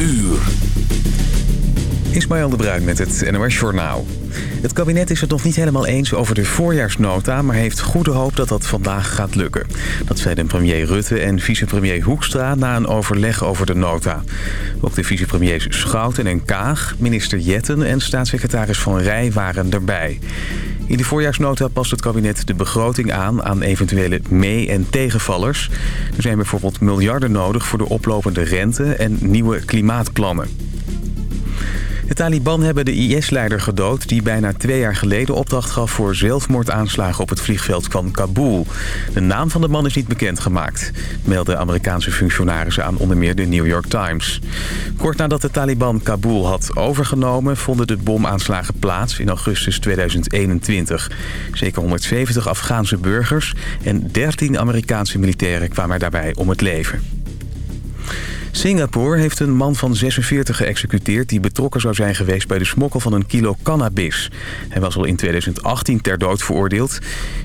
uur. Ismaël de Bruin met het NOS Journaal. Het kabinet is het nog niet helemaal eens over de voorjaarsnota... maar heeft goede hoop dat dat vandaag gaat lukken. Dat zeiden premier Rutte en vicepremier Hoekstra... na een overleg over de nota. Ook de vicepremiers Schouten en Kaag, minister Jetten... en staatssecretaris Van Rij waren erbij. In de voorjaarsnota past het kabinet de begroting aan... aan eventuele mee- en tegenvallers. Er zijn bijvoorbeeld miljarden nodig voor de oplopende rente... en nieuwe klimaatplannen. De Taliban hebben de IS-leider gedood... die bijna twee jaar geleden opdracht gaf voor zelfmoordaanslagen op het vliegveld van Kabul. De naam van de man is niet bekendgemaakt, melden Amerikaanse functionarissen aan onder meer de New York Times. Kort nadat de Taliban Kabul had overgenomen... vonden de bomaanslagen plaats in augustus 2021. Zeker 170 Afghaanse burgers en 13 Amerikaanse militairen kwamen daarbij om het leven. Singapore heeft een man van 46 geëxecuteerd... die betrokken zou zijn geweest bij de smokkel van een kilo cannabis. Hij was al in 2018 ter dood veroordeeld.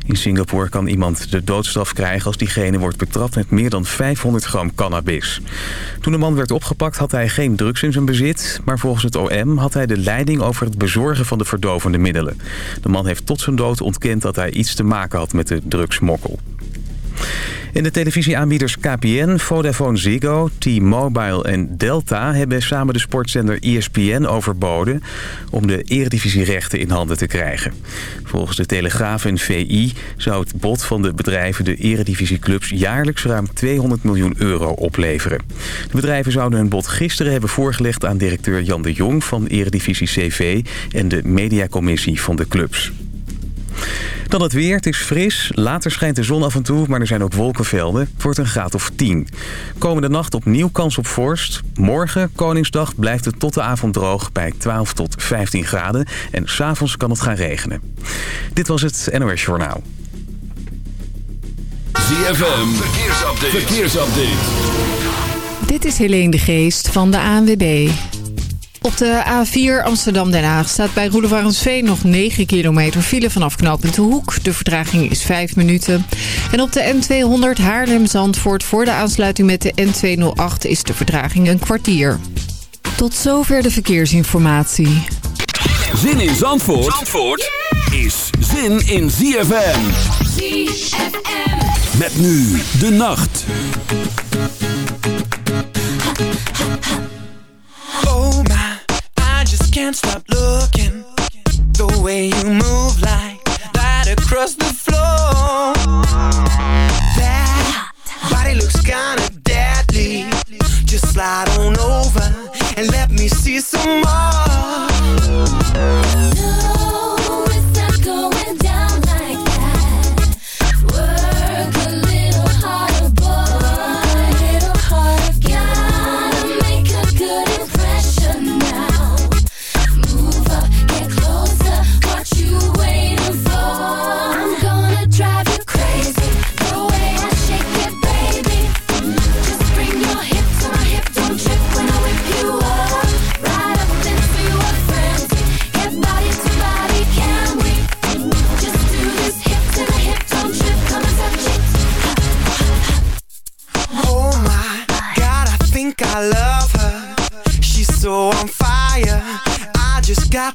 In Singapore kan iemand de doodstraf krijgen... als diegene wordt betrapt met meer dan 500 gram cannabis. Toen de man werd opgepakt had hij geen drugs in zijn bezit... maar volgens het OM had hij de leiding over het bezorgen van de verdovende middelen. De man heeft tot zijn dood ontkend dat hij iets te maken had met de drugsmokkel. En de televisieaanbieders KPN, Vodafone Ziggo, T-Mobile en Delta... hebben samen de sportzender ESPN overboden... om de eredivisierechten in handen te krijgen. Volgens de Telegraaf en VI zou het bod van de bedrijven... de eredivisieclubs jaarlijks ruim 200 miljoen euro opleveren. De bedrijven zouden hun bod gisteren hebben voorgelegd... aan directeur Jan de Jong van Eredivisie CV... en de mediacommissie van de clubs. Dan het weer. Het is fris. Later schijnt de zon af en toe, maar er zijn ook wolkenvelden. Het wordt een graad of 10. Komende nacht opnieuw kans op vorst. Morgen, Koningsdag, blijft het tot de avond droog bij 12 tot 15 graden. En s'avonds kan het gaan regenen. Dit was het NOS Journaal. ZFM. Verkeersupdate. Verkeersupdate. Dit is Helene de Geest van de ANWB. Op de A4 Amsterdam-Den Haag staat bij Roelevarensveen nog 9 kilometer file vanaf knooppunt De Hoek. De vertraging is 5 minuten. En op de N200 Haarlem-Zandvoort voor de aansluiting met de N208 is de vertraging een kwartier. Tot zover de verkeersinformatie. Zin in Zandvoort, Zandvoort is zin in ZFM. ZFM. Met nu de nacht. Can't stop looking. The way you move like that across the floor. That body looks kinda deadly. Just slide on over and let me see some more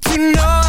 got to know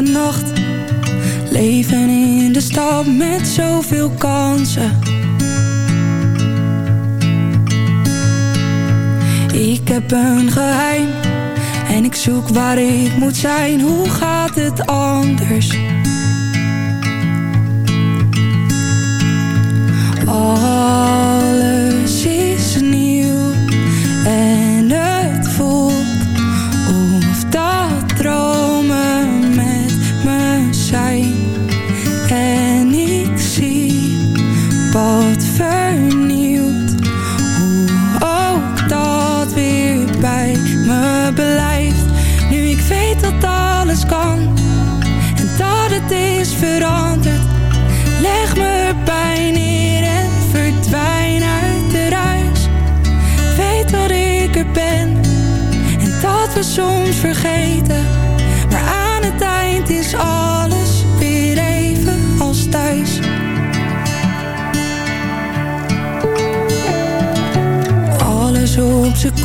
nacht. Leven in de stad met zoveel kansen. Ik heb een geheim En ik zoek waar ik moet zijn. Hoe gaat het anders? Alles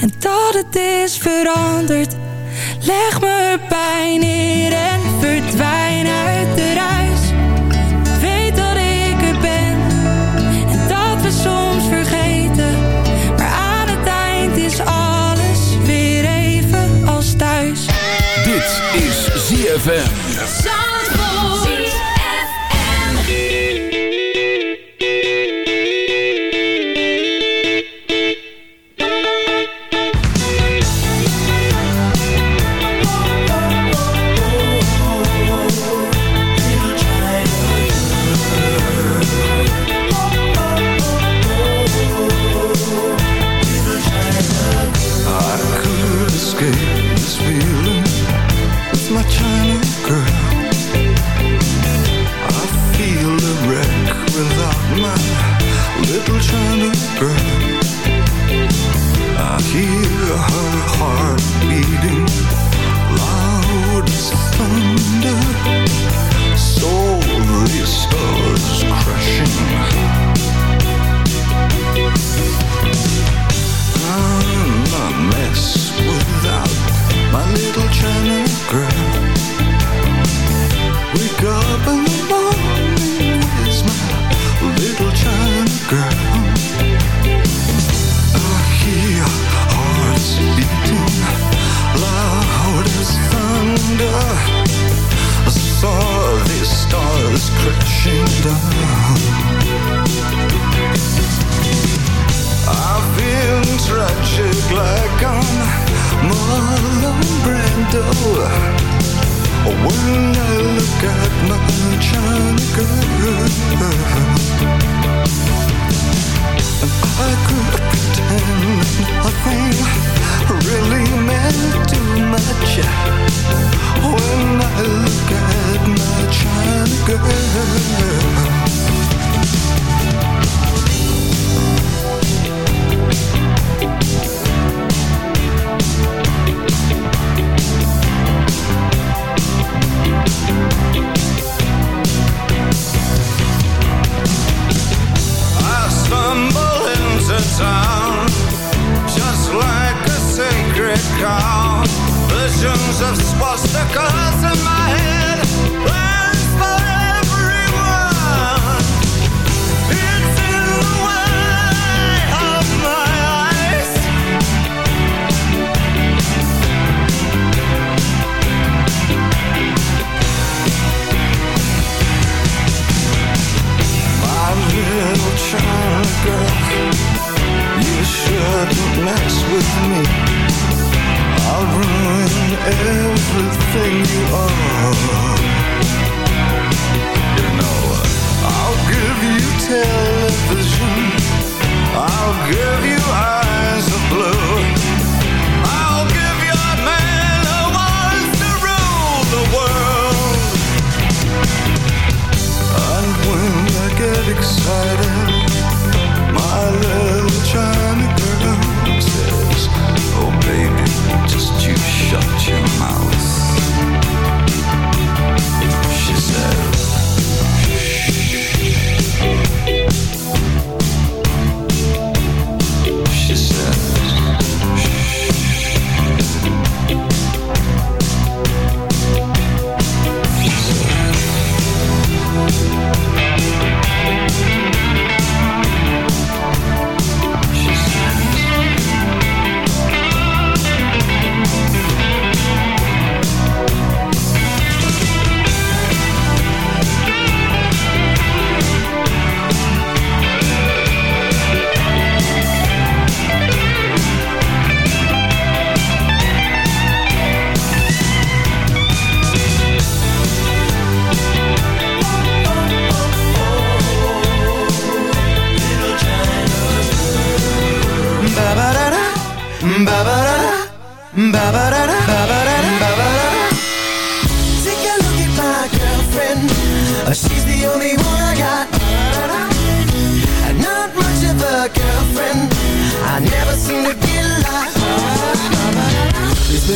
en dat het is veranderd. Leg me pijn neer en verdwijn uit de ruis. Weet dat ik er ben en dat we soms vergeten. Maar aan het eind is alles weer even als thuis. Dit is ZFM. Me. I'll ruin everything you are. You know, I'll give you television. I'll give you eyes of blue. I'll give you a man who wants to rule the world. And when I get excited, baby, just you shut your mouth.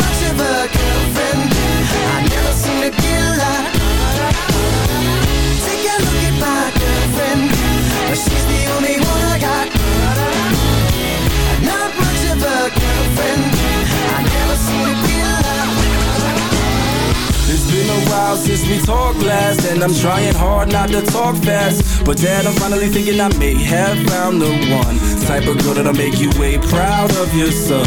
much of a girlfriend. I never seem to get. Take a look at my girlfriend. Uh, She's the only one I got. Not much of a girlfriend. I never seem to get. It's been a while since we talked last And I'm trying hard not to talk fast But dad, I'm finally thinking I may have found the one Type of girl that'll make you way proud of your son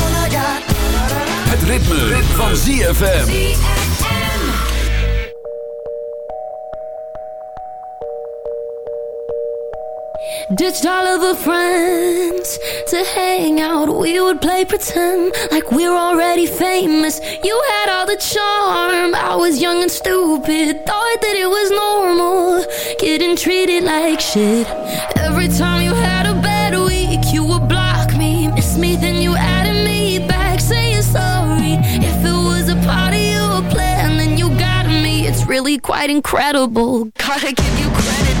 Het ritme, ritme. van ZFM. Ditched all of the friends to hang out. We would play pretend like we're already famous. You had all the charm. I was young and stupid. Thought that it was normal. Getting treated like shit. Every time you really quite incredible. Gotta give you credit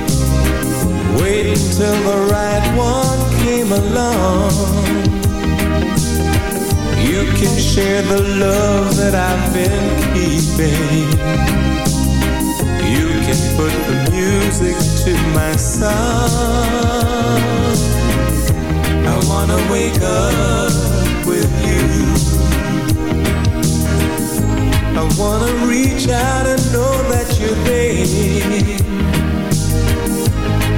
Waiting till the right one came along. You can share the love that I've been keeping. You can put the music to my song. I wanna wake up with you. I wanna reach out and know that you're there.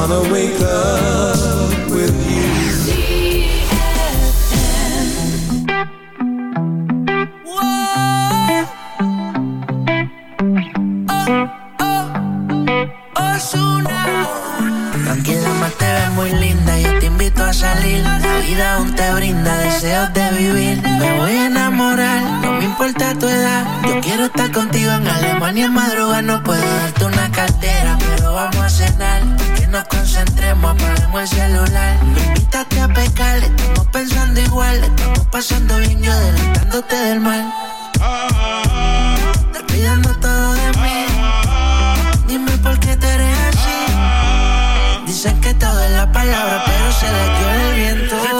Wanna wake up with you. Tranquila, más te ves muy linda. Yo te invito a salir. La vida aún te brinda deseos de vivir. Me voy a enamorar, no me importa tu edad. Yo quiero estar contigo en Alemania en madrugada. No puedo darte una cartera, pero vamos a cenar. Nos concentremos, apagamos el celular. Me invitaste a pecar, estamos pensando igual. Estamos pasando bien, yo adelantándote del mal. Te pidiendo todo de mí. Dime por qué te eres así. Dicen que todo es la palabra, pero se le dio el viento.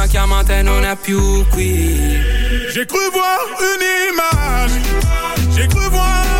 Una chiamata e non è più qui J'ai cru voir une image, j'ai cru voir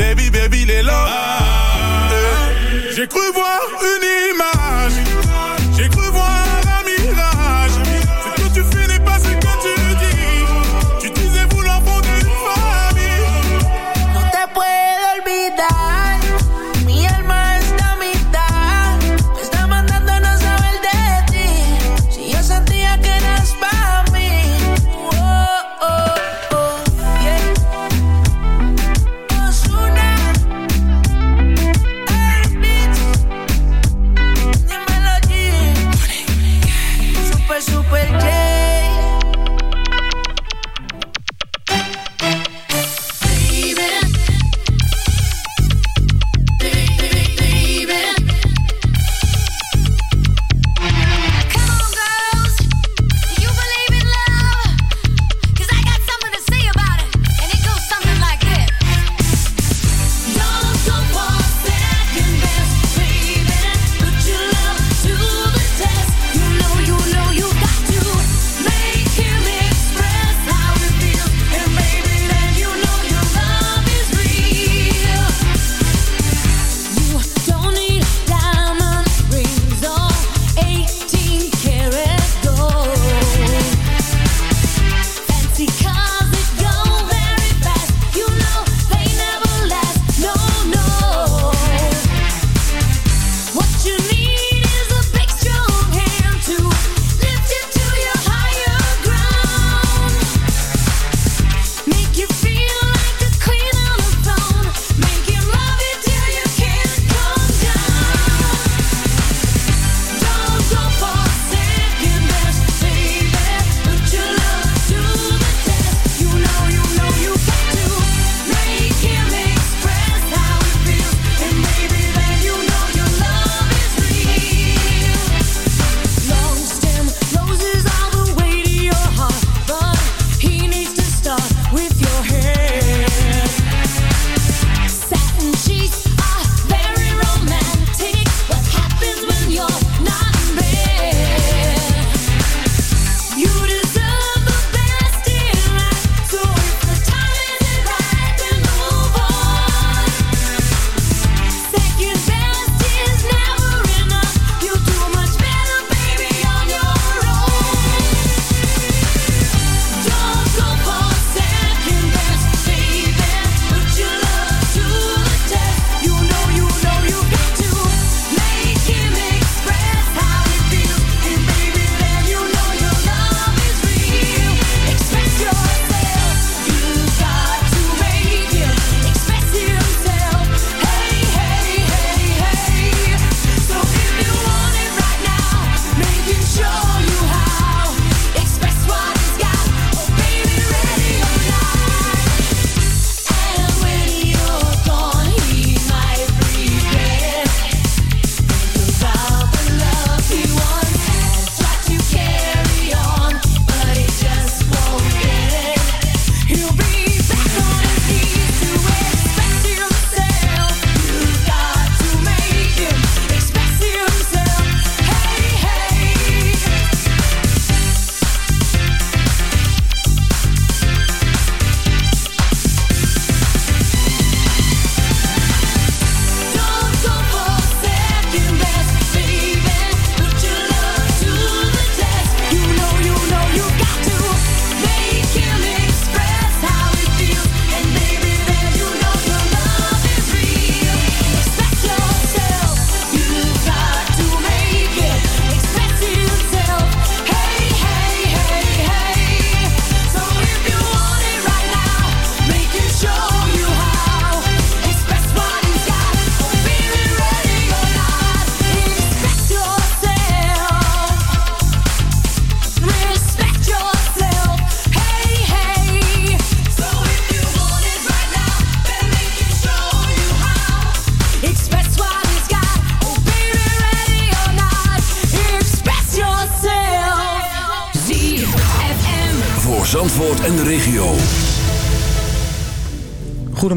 Baby, baby, il est là. J'ai cru voir une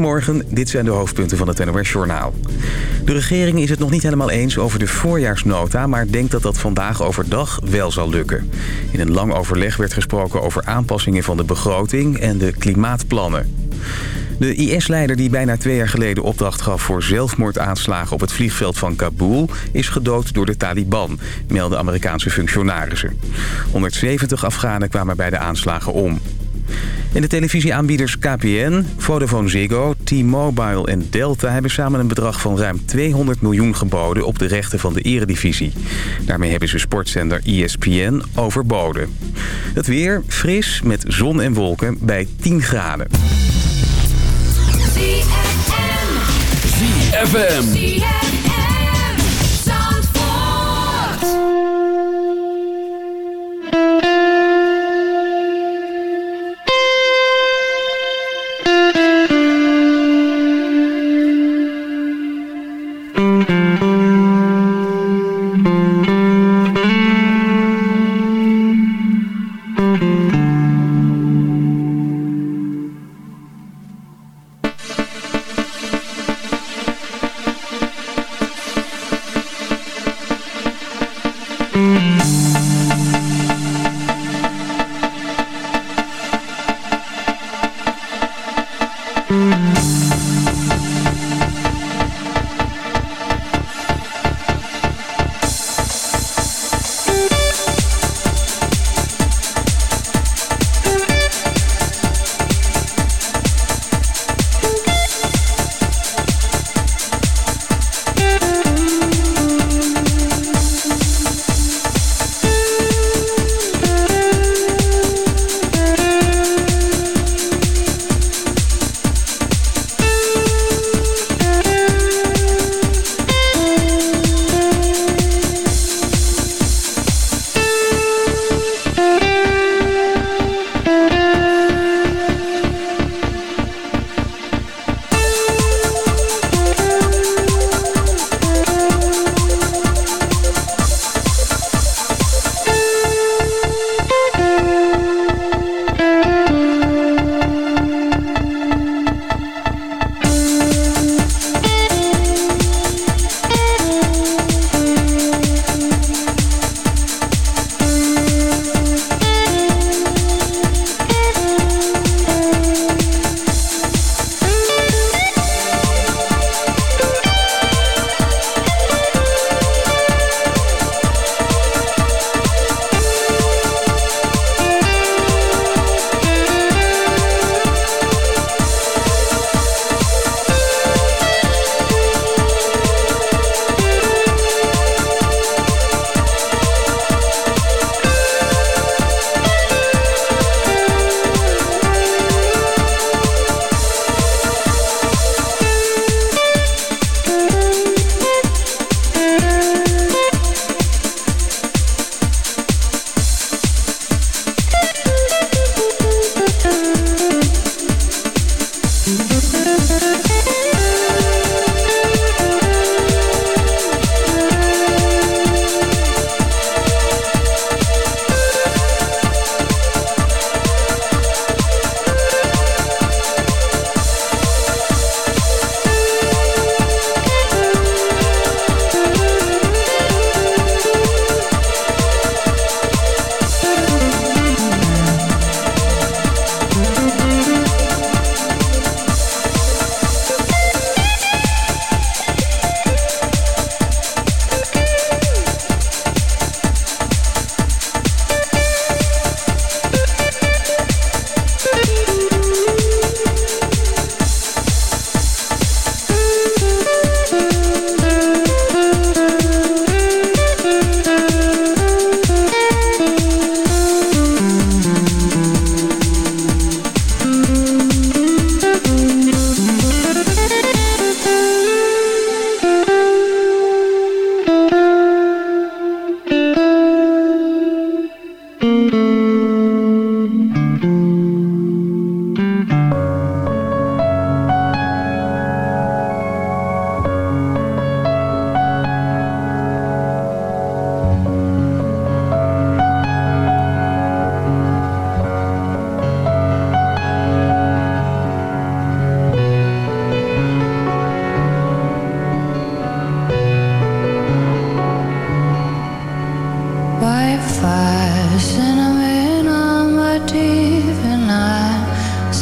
Goedemorgen, dit zijn de hoofdpunten van het NOS-journaal. De regering is het nog niet helemaal eens over de voorjaarsnota... maar denkt dat dat vandaag overdag wel zal lukken. In een lang overleg werd gesproken over aanpassingen van de begroting... en de klimaatplannen. De IS-leider die bijna twee jaar geleden opdracht gaf voor zelfmoordaanslagen op het vliegveld van Kabul is gedood door de Taliban, melden Amerikaanse functionarissen. 170 Afghanen kwamen bij de aanslagen om. En de televisieaanbieders KPN, Vodafone Ziggo, T-Mobile en Delta... hebben samen een bedrag van ruim 200 miljoen geboden op de rechten van de eredivisie. Daarmee hebben ze sportzender ESPN overboden. Het weer fris met zon en wolken bij 10 graden. ZFM.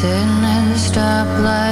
sitting at the stoplight.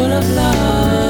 Full of love.